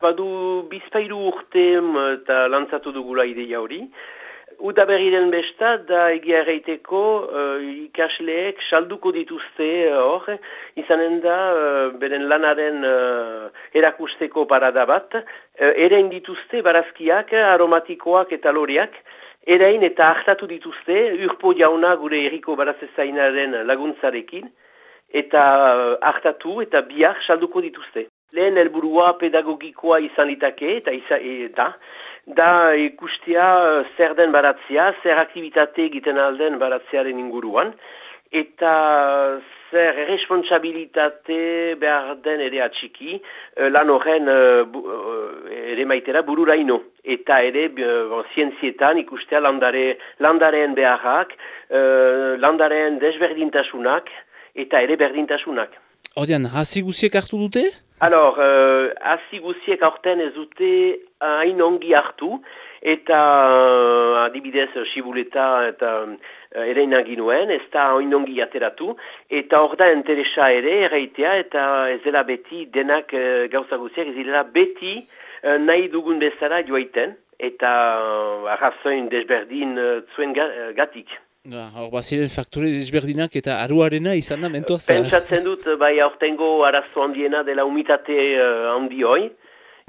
Badu bizpairu urte eta lantzatu dugula ideia hori. Uda berriren besta da egia erreiteko uh, ikasleek salduko dituzte hor, uh, izanen da uh, beren lanaren uh, erakusteko parada bat, uh, ere dituzte barazkiak, aromatikoak eta loriak, Erein eta hartatu dituzte, urpo jauna gure erriko barazezainaren laguntzarekin, eta hartatu eta biar salduko dituzte. Lehen helburua pedagogikoa izan litake, eta izan, e, da, da ikustia zer den baratzea, zer aktivitate egiten alden baratzearen inguruan, eta zer responsabilitate behar den ere atxiki, eh, lan horren uh, ere maitera bururaino. Eta ere zientzietan ikustea landare, landaren beharrak, landaren desberdintasunak eta ere berdintasunak. Odean, hasi guziek hartu dute? Alor, uh, hasi guziek aurten ez dute hain ongi hartu, eta uh, adibidez Sibuleta eta uh, ere inaginuen, ez da oinongi ateratu, eta hor da interesa ere, erreitea, eta ez dela beti denak uh, gauza guziak, ez dela beti uh, nahi dugun bezala joaiten, eta uh, arrazoin desberdin uh, zuen gatik. Ja, hor baziren faktore desberdinak eta aruarena izan da mentoaz? Pentsatzen dut, bai aurtengo arazo handiena dela umitate uh, handi hoi,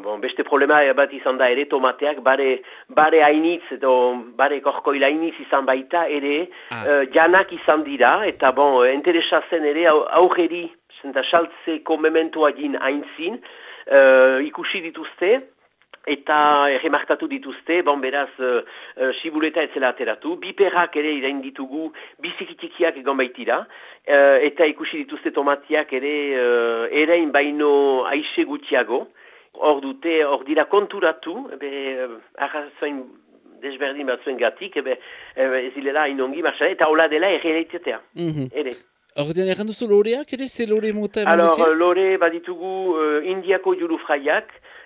Bon, beste problema bat izan da ere tomateak bare, bare hainitz edo bare korkoila hainitz izan baita ere ah. uh, janak izan dira eta bon, interesa zen ere aurreri zenta saltzeko mementoa jin haintzin uh, ikusi dituzte eta remartatu dituzte, bon beraz uh, uh, sibuleta etzela ateratu, biperrak ere irain ditugu bizikitikiak egon baitira, uh, eta ikusi dituzte tomatiak ere uh, erein baino aixe gutxiago, hor dute, hor dira konturatu, ebe, arrazoin desberdin batzuen gatik, ebe, ebe ez dilela inongi marxa, eta hola dela errealitatea, mm -hmm. ere. Dira, erran duzu loreak, ere, ze lore mota Alors, lore baditugu uh, indiako juru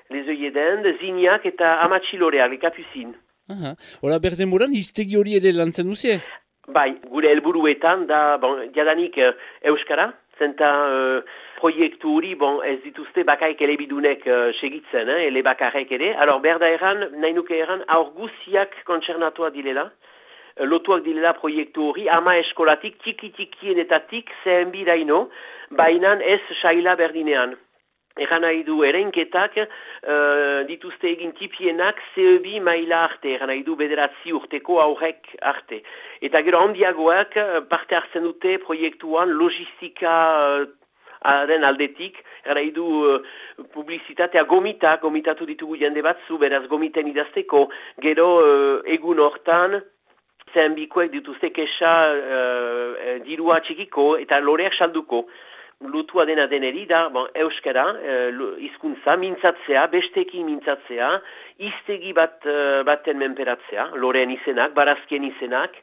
fraiak, lezoieden, ziniak eta amatxi loreak, le kapuzin. Hora, berden moran, iztegi hori ere lantzen duzie? Bai, gure helburuetan, da, bon, jadanik uh, Euskara, zenta uh, proiektu hori bon, ez dituzte bakaik elebidunek uh, segitzen, eh, ele bakarek ere. Alors, berda eran, nahi nuke eran, aur guziak kontsernatua dilela, uh, lotuak dilela proiektu hori, ama eskolatik, tiki-tikien zehen bidaino, bainan ez saila berdinean. Egan nahi du erenketak uh, dituzte egin tipienak zehobi maila arte, egan nahi du bederatzi urteko aurrek arte. Eta gero handiagoak parte hartzen dute proiektuan logistika uh, den aldetik, egan nahi du uh, publizitatea gomita, gomitatu ditugu jende batzu, beraz gomiten idazteko, gero uh, egun hortan, zen bikoek dituzte kesa uh, dirua txikiko eta loreak salduko lutua dena deneri da bon, euskara, uh, izkuntza, mintzatzea, besteki mintzatzea, iztegi bat, uh, baten menperatzea, loren izenak, barazkien izenak,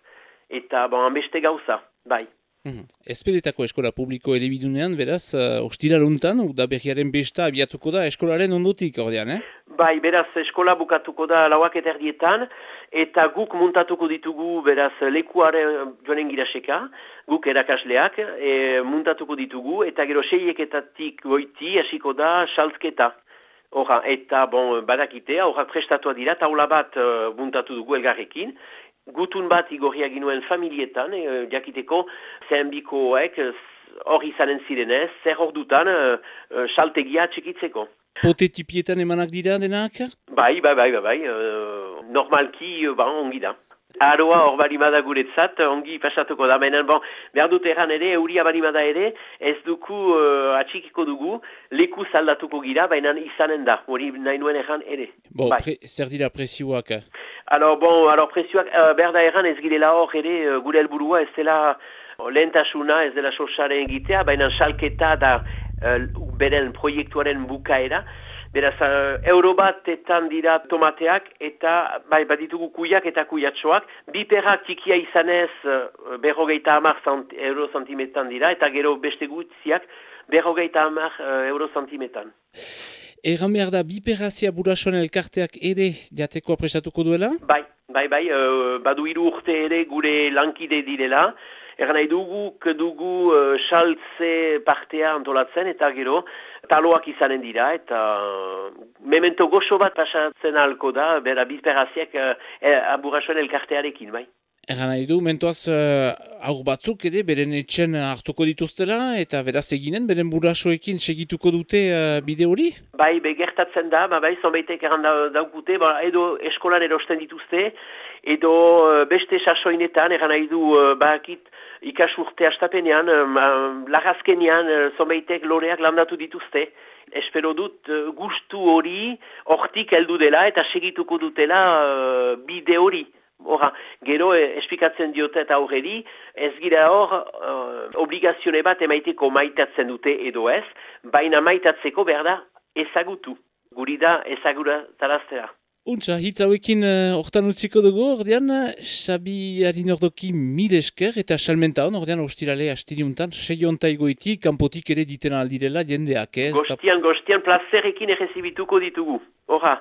eta bon, beste gauza, bai. Mm Ezpedetako eskola publiko edebidunean, beraz, uh, ostiraruntan, da berriaren besta abiatuko da eskolaren ondotik, ordean, eh? Bai, beraz, eskola bukatuko da lauak eterdietan, eta guk muntatuko ditugu, beraz, lekuaren joanen giraseka, guk erakasleak, e, muntatuko ditugu, eta gero seieketatik goiti, hasiko da, salzketa. Hora, eta, bon, badakitea, horak prestatua dira, taula bat uh, muntatu dugu elgarrekin, gutun bat igorria ginuen familietan, e, jakiteko zehenbikoek eh, hor izanen zirenez, zer hor dutan e, saltegia txikitzeko. Potetipietan emanak dira denak? Bai, bai, bai, bai, bai. normalki ba, ongi da. Aroa hor balimada guretzat, ongi pasatuko da. Baina, bon, behar dut erran ere, euria balimada ere, ez duku uh, atxikiko dugu, leku zaldatuko gira, baina izanen da, hori nahi nuen erran ere. Bo, bai. zer dira presioak? Alors, bon, alors presioak, uh, behar da erran ez girela hor ere, uh, gure helburua ez dela uh, lehentasuna, ez dela sosaren egitea, baina salketa da uh, beren proiektuaren bukaera, Beraz, uh, euro bat etan dira tomateak eta bai baditugu kuiak eta kuiatxoak. Bi perrak tikia izanez uh, berrogeita hamar euro santimetan dira eta gero beste gutziak berrogeita hamar uh, euro santimetan. Egan behar da, bi perrazia burasoan elkarteak ere jateko apresatuko duela? Bai, bai, bai, uh, badu iru urte ere gure lankide direla. Egan nahi dugu, dugu uh, saltze partea antolatzen eta gero taloak izanen dira eta memento goxo bat pasatzen alko da, bera bizperaziek uh, aburrasoen elkartearekin, bai. Egan nahi du, mentoaz uh, aur batzuk ere, beren etxen hartuko dituztela, eta beraz eginen, beren burasoekin segituko dute uh, bide hori? Bai, begertatzen da, ba, bai, zonbaitek egan daukute, ba, edo eskolan erosten dituzte, edo uh, beste sasoinetan, egan nahi du, uh, bakit, ikasurte astapenean, uh, lagazkenean, uh, zonbaitek loreak landatu dituzte, espero dut uh, gustu hori, hortik heldu dela, eta segituko dutela uh, bide hori. Hora, gero eh, esplikatzen diote eta horredi, ez gira hor uh, obligazione bat emaiteko maitatzen dute edo ez, baina maitatzeko behar da ezagutu, guri da ezagura taraztera. Untza, hitz hauekin uh, hortan utziko dugu, ordean, Xabi harin ordoki mil esker eta salmenta hon, ordean, ostirale astiriuntan, seionta egoiti, kanpotik ere ditena aldirela jendeak, ez? Gostian, gostian, plazerekin errezibituko ditugu, horra.